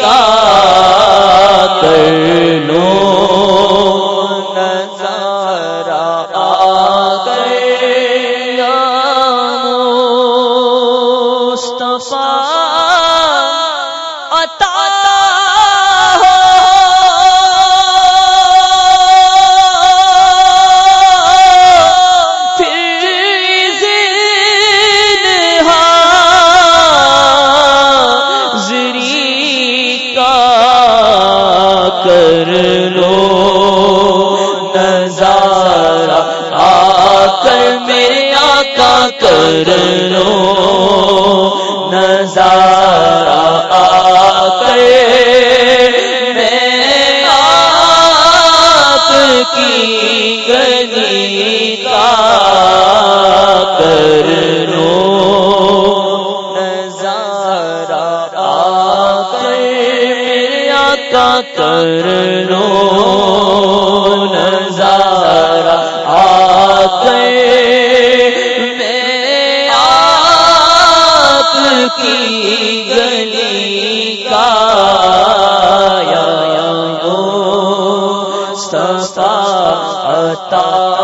کا سارا آقا کر لو نظارہ۔ آقا گلی کا عطا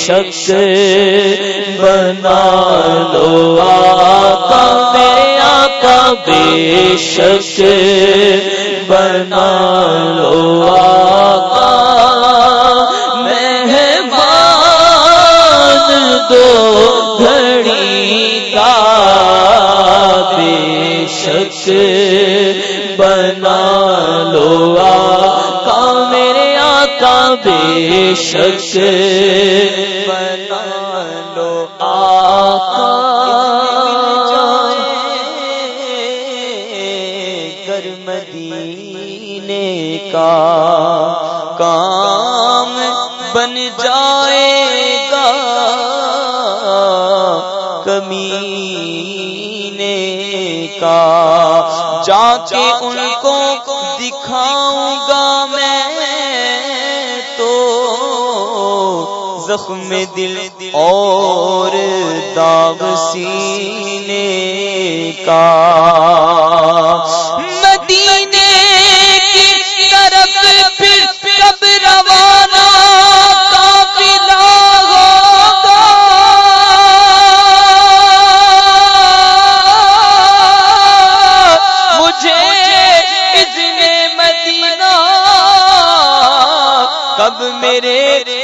شک بنا لو آقا میرے آقا بے شک بنا لو آقا۔ بے شک بنا لو آقا گر مدینے کا کام بن جائے گا۔ کمینے کا جا کے ان زخم دل اور داغ سینے کا کب میرے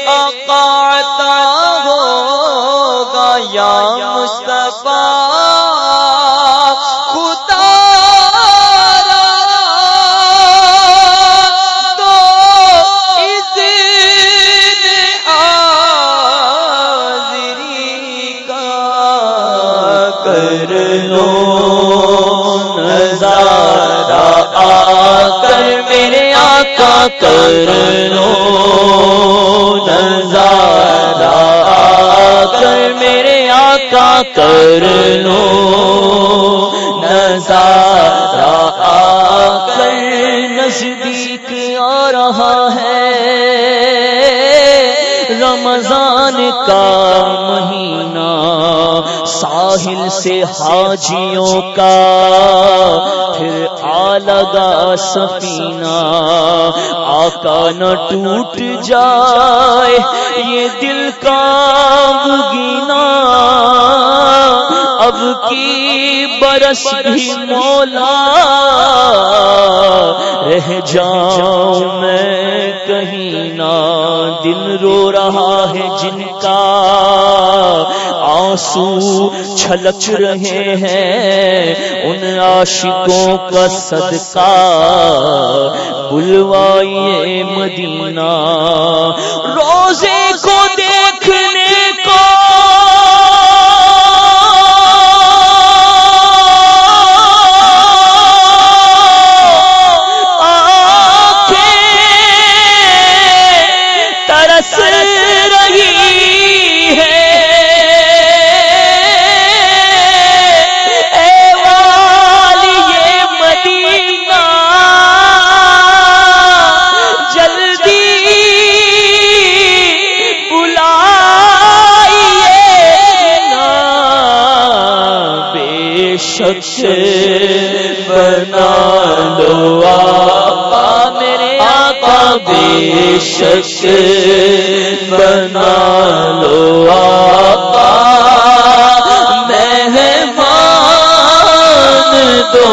آقا عطا ہوگا یا مصطفیٰ؟ کر لو نظارہ کر میرے آقا کر لو نظارہ کر نزدیک آ رہا ہے رمضان کا مہینہ ساحل سے حاجیوں کا پھر لگا سفینہ، آقا نہ ٹوٹ جائے، یہ دل کا مگینا اب کی برس بھی مولا، رہ جاؤں میں کہیں نہ، دل رو رہا۔ آنسو چھلک رہے ہیں ان عاشقوں کا صدقہ بلوائیے مدینہ۔ روزے کو دیکھ بے شک بنا لو آقا میرے آقا بے شک بنا لو آقا۔ مہمان دو